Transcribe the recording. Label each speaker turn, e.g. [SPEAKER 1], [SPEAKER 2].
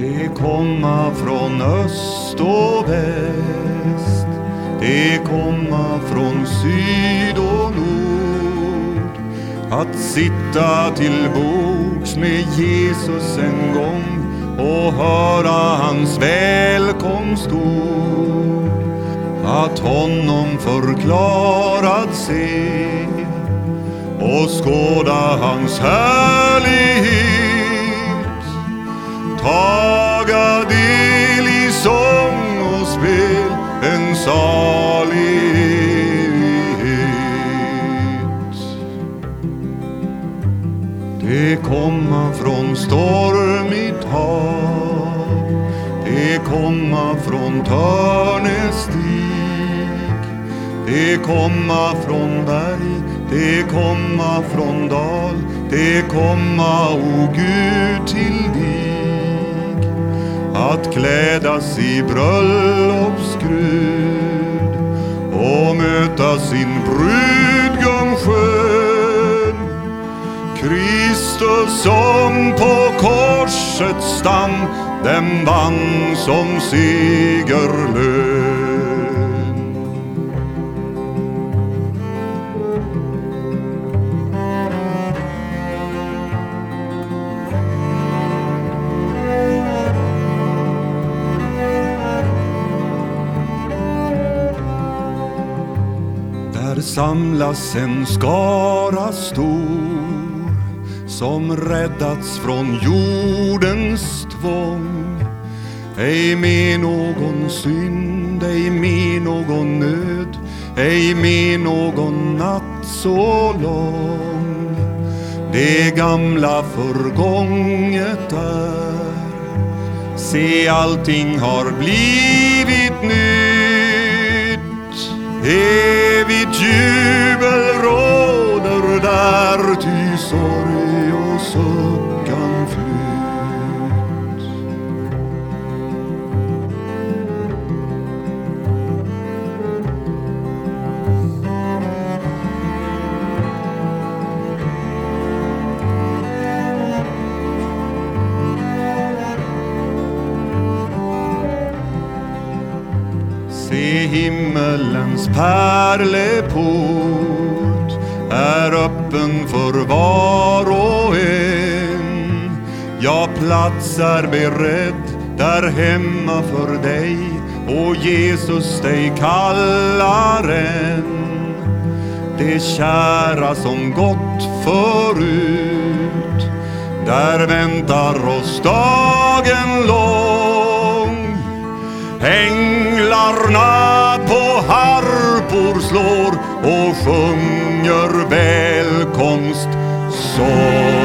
[SPEAKER 1] Det komma från öst och väst. Det komma från syd och nord. Att sitta till bords med Jesus en gång och höra hans välkomstord Att honom förklarad se och skåda hans härlighet. Komma från stormigt hav Det komma från Törnestig Det komma från berg. Det komma från dal. Det komma, o Gud, till dig. Att klädas i bröllopsskrud och möta sin brud. Kristus som på korsets stam den vann som segerlön. Där samlas en skara stor som räddats från jordens tvång. Ej med någon synd, ej med någon nöd ej med någon natt så lång. Det gamla förgånget är Se allting har blivit nytt. Evigt jubel råder där ty sorg himmelens pärleport är öppen för var och en. Ja, plats är beredd där hemma för dig och Jesus dig kallar än. Det kära som gått förut, där väntar oss dagen lång. Änglarna och harpor slår och sjunger välkomstsång.